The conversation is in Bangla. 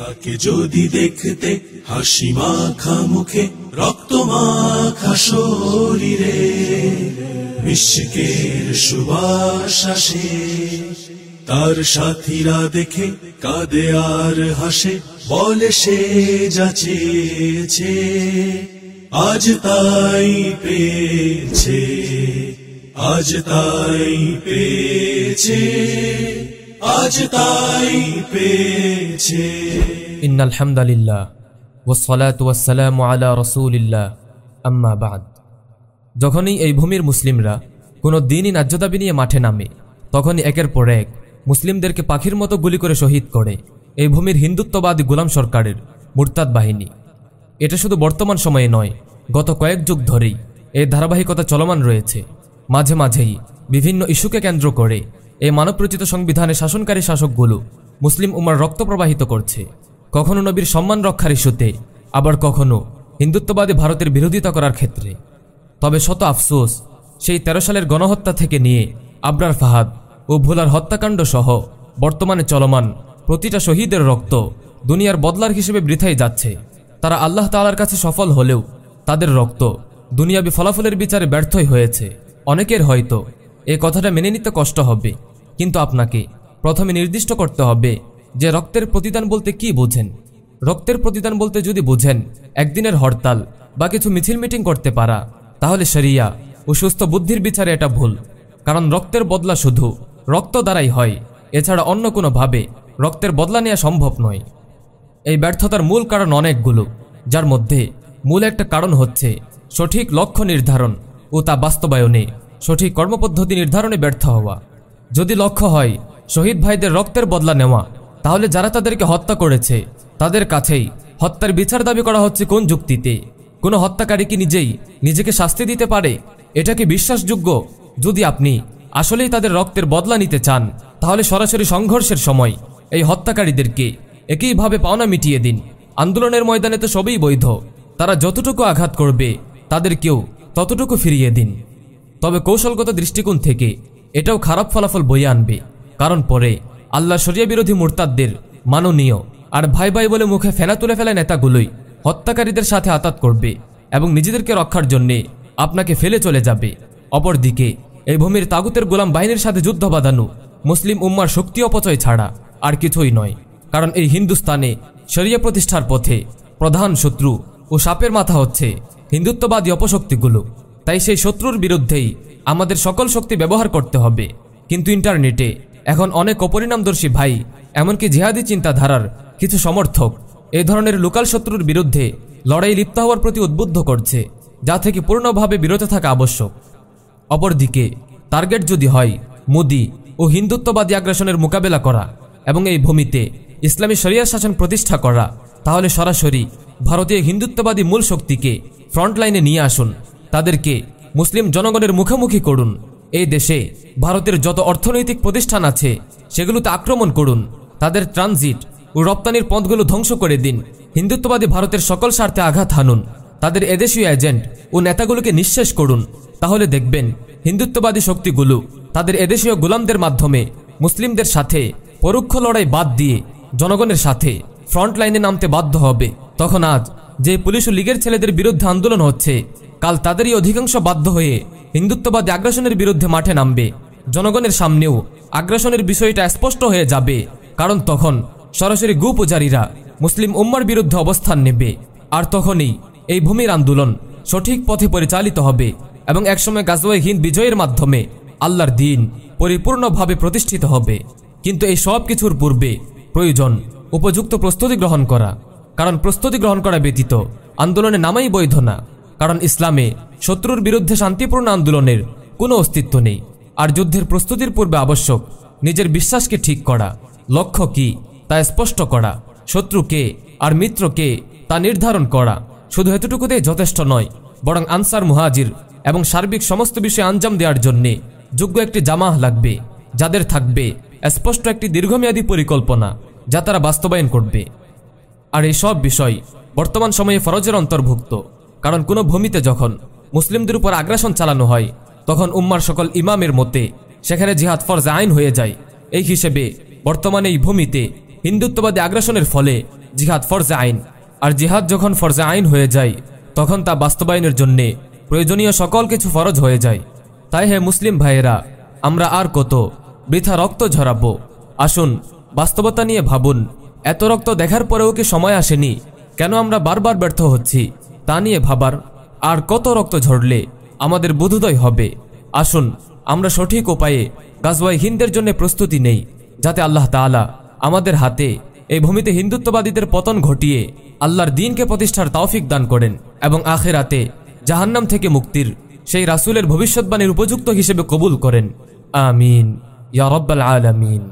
তাকে যদি দেখতে হাসি মাখা মুখে, রক্ত মাখা শরীরে মিশকের সুবাস তার সাথীরা দেখে কাঁদে আর হাসে, বলে সে যাচেছে আজ তাই পেয়েছে, আজ তাই পেয়েছে। আজ তাই পেয়েছে। ইন্না আলহামদুলিল্লাহ ওয়াসসালাতু ওয়াসসালামু আলা রাসূলিল্লাহ, আম্মা বাদ। যখনই এই ভূমির মুসলিমরা কোনো দিনই ন্যায্য দাবি নিয়ে মাঠে নামে, তখনই একের পর এক মুসলিমদেরকে পাখির মতো গুলি করে শহীদ করে এই ভূমির হিন্দুত্ববাদী গোলাম সরকারের মুরতাদ বাহিনী। এটা শুধু বর্তমান সময়ে নয়, গত কয়েক যুগ ধরেই এই ধারাবাহিকতা চলমান রয়েছে। মাঝে মাঝেই বিভিন্ন ইস্যুকে কেন্দ্র করে এই মানবরচিত সংবিধানে শাসনকারী শাসকগুলো মুসলিম উমার রক্ত প্রবাহিত করছে। কখনো নবীর সম্মান রক্ষার ইস্যুতে, আবার কখনো হিন্দুত্ববাদী ভারতের বিরোধিতা করার ক্ষেত্রে। তবে শত আফসোস, সেই তেরো সালের গণহত্যা থেকে নিয়ে আবরার ফাহাদ ও ভোলার হত্যাকাণ্ড সহ বর্তমানে চলমান প্রতিটা শহীদের রক্ত দুনিয়ার বদলার হিসেবে বৃথাই যাচ্ছে। তারা আল্লাহ তালার কাছে সফল হলেও তাদের রক্ত দুনিয়াবি ফলাফলের বিচারে ব্যর্থই হয়েছে। অনেকের হয়তো এ কথাটা মেনে নিতে কষ্ট হবে। কিন্তু আপনাকে প্রথমে নির্দিষ্ট করতে হবে যে রক্তের প্রতিদান বলতে কি বোঝেন। রক্তের প্রতিদান বলতে যদি বুঝেন, একদিনের হরতাল বা কিছু মিছিল মিটিং করতে পারা, তাহলে শরিয়া ও সুস্থ বুদ্ধির বিচারে এটা ভুল। কারণ রক্তের বদলা শুধু রক্ত দ্বারাই হয়, এছাড়া অন্য কোনোভাবে রক্তের বদলা নেওয়া সম্ভব নয়। এই ব্যর্থতার মূল কারণ অনেকগুলো, যার মধ্যে মূল একটা কারণ হচ্ছে সঠিক লক্ষ্য নির্ধারণ ও তা বাস্তবায়নে সঠিক কর্মপদ্ধতি নির্ধারণে ব্যর্থ হওয়া। যদি লক্ষ্য হয়, শহীদ ভাইদের রক্তের বদলা নেওয়া, তাহলে যারা তাদেরকে হত্যা করেছে, তাদের কাছেই হত্যার বিচার দাবি করা হচ্ছে কোন যুক্তিতে? কোনো হত্যাকারী কি নিজেই নিজেকে শাস্তি দিতে পারে? এটা কি বিশ্বাসযোগ্য? যদি আপনি আসলেই তাদের রক্তের বদলা নিতে চান, তাহলে সরাসরি সংঘর্ষের সময় এই হত্যাকারীদেরকে একইভাবে পাওনা মিটিয়ে দিন। আন্দোলনের ময়দানে তো সবই বৈধ। তারা যতটুকু আঘাত করবে তাদেরকেও ততটুকু ফিরিয়ে দিন। তবে কৌশলগত দৃষ্টিকোণ থেকে এটাও খারাপ ফলাফল বয়ে আনবে। কারণ পরে আল্লাহ শরিয়া বিরোধী মুরতাদদের মাননীয় আর ভাই ভাই বলে মুখে ফেনা তুলে ফেলা নেতাগুলোই হত্যাকারীদের সাথে আতাত করবে এবং নিজেদেরকে রক্ষার জন্যে আপনাকে ফেলে চলে যাবে। অপরদিকে, এই ভূমির তাগুতের গোলাম বাহিনীর সাথে যুদ্ধ বাঁধানো মুসলিম উম্মার শক্তি অপচয় ছাড়া আর কিছুই নয়। কারণ এই হিন্দুস্তানে শরিয়া প্রতিষ্ঠার পথে প্রধান শত্রু ও সাপের মাথা হচ্ছে হিন্দুত্ববাদী অপশক্তিগুলো। তাই সেই শত্রুর বিরুদ্ধেই আমাদের সকল শক্তি ব্যবহার করতে হবে। কিন্তু ইন্টারনেটে এখন অনেক অপরিণামদর্শী ভাই, এমনকি জিহাদি চিন্তাধারার কিছু সমর্থক এ ধরনের লোকাল শত্রুর বিরুদ্ধে লড়াই লিপ্ত হওয়ার প্রতি উদ্বুদ্ধ করছে, যা থেকে পূর্ণভাবে বিরত থাকা আবশ্যক। অপরদিকে, টার্গেট যদি হয়, মোদি ও হিন্দুত্ববাদী আগ্রাসনের মোকাবেলা করা এবং এই ভূমিতে ইসলামী শরিয়া শাসন প্রতিষ্ঠা করা, তাহলে সরাসরি ভারতীয় হিন্দুত্ববাদী মূল শক্তিকে ফ্রন্টলাইনে নিয়ে আসুন। তাদেরকে মুসলিম জনগণের মুখোমুখি করুন। এই দেশে ভারতের যত অর্থনৈতিক প্রতিষ্ঠান আছে, সেগুলোতে আক্রমণ করুন। তাদের ট্রানজিট ও রপ্তানির পথগুলো ধ্বংস করে দিন। হিন্দুত্ববাদী ভারতের সকল স্বার্থে আঘাত হানুন। তাদের এদেশীয় এজেন্ট ও নেতাগুলোকে নিঃশেষ করুন। তাহলে দেখবেন, হিন্দুত্ববাদী শক্তিগুলো তাদের এদেশীয় গোলামদের মাধ্যমে মুসলিমদের সাথে পরোক্ষ লড়াই বাদ দিয়ে জনগণের সাথে ফ্রন্ট লাইনে নামতে বাধ্য হবে। তখন আজ যে পুলিশ ও লীগের ছেলেদের বিরুদ্ধে আন্দোলন হচ্ছে কাল তাদেরই অধিকাংশ বাধ্য হয়ে হিন্দুত্ববাদী আগ্রাসনের বিরুদ্ধে মাঠে নামবে। জনগণের সামনেও আগ্রাসনের বিষয়টা স্পষ্ট হয়ে যাবে, কারণ তখন সরাসরি গু পূজারীরা মুসলিম উম্মার বিরুদ্ধে অবস্থান নেবে। আর তখনই এই ভূমির আন্দোলন সঠিক পথে পরিচালিত হবে এবং একসময় গাজওয়াই হিন্দ বিজয়ের মাধ্যমে আল্লাহর দিন পরিপূর্ণভাবে প্রতিষ্ঠিত হবে। কিন্তু এই সব কিছুর পূর্বে প্রয়োজন উপযুক্ত প্রস্তুতি গ্রহণ করা, কারণ প্রস্তুতি গ্রহণ করা ব্যতীত আন্দোলনে নামাই বৈধ না। কারণ ইসলামে শত্রুর বিরুদ্ধে শান্তিপূর্ণ আন্দোলনের কোনো অস্তিত্ব নেই। আর যুদ্ধের প্রস্তুতির পূর্বে আবশ্যক নিজের বিশ্বাসকে ঠিক করা, লক্ষ্য কি তা স্পষ্ট করা, শত্রুকে আর মিত্রকে তা নির্ধারণ করা শুধু এতটুকুতেই যথেষ্ট নয়, বরং আনসার মুহাজির এবং সার্বিক সমস্ত বিষয়ে আঞ্জাম দেওয়ার জন্যে যোগ্য একটি জামাহ লাগবে, যাদের থাকবে স্পষ্ট একটি দীর্ঘমেয়াদী পরিকল্পনা যা তারা বাস্তবায়ন করবে। আর এই সব বিষয় বর্তমান সময়ে ফরজের অন্তর্ভুক্ত। কারণ কোনো ভূমিতে যখন মুসলিমদের উপর আগ্রাসন চালানো হয়, তখন উম্মার সকল ইমামের মতে সেখানে জিহাদ ফরজ আইন হয়ে যায়। এই হিসেবে বর্তমানে এই ভূমিতে হিন্দুত্ববাদী আগ্রাসনের ফলে জিহাদ ফরজে আইন। আর জিহাদ যখন ফরজে আইন হয়ে যায়, তখন তা বাস্তবায়নের জন্যে প্রয়োজনীয় সকল কিছু ফরজ হয়ে যায়। তাই হে মুসলিম ভাইয়েরা, আমরা আর কত বৃথা রক্ত ঝরাবো। আসুন, বাস্তবতা নিয়ে ভাবুন, এত রক্ত দেখার পরেও কি সময় আসেনি? কেন আমরা বারবার ব্যর্থ হচ্ছি? তা নিয়ে ভাবার আর কত রক্ত ঝরলে আমাদের বোধোদয় হবে। আসুন, আমরা সঠিক উপায়ে গাজওয়াই হিন্দের জন্য প্রস্তুতি নেই, যাতে আল্লাহ তাআলা আমাদের হাতে এই ভূমিতে হিন্দুত্ববাদীদের পতন ঘটিয়ে আল্লাহর দিনকে প্রতিষ্ঠার তৌফিক দান করেন এবং আখেরাতে জাহান্নাম থেকে মুক্তির সেই রাসূলের ভবিষ্যৎবাণীর উপযুক্ত হিসেবে কবুল করেন। আমিন। ইয়া রব্বাল আলামিন।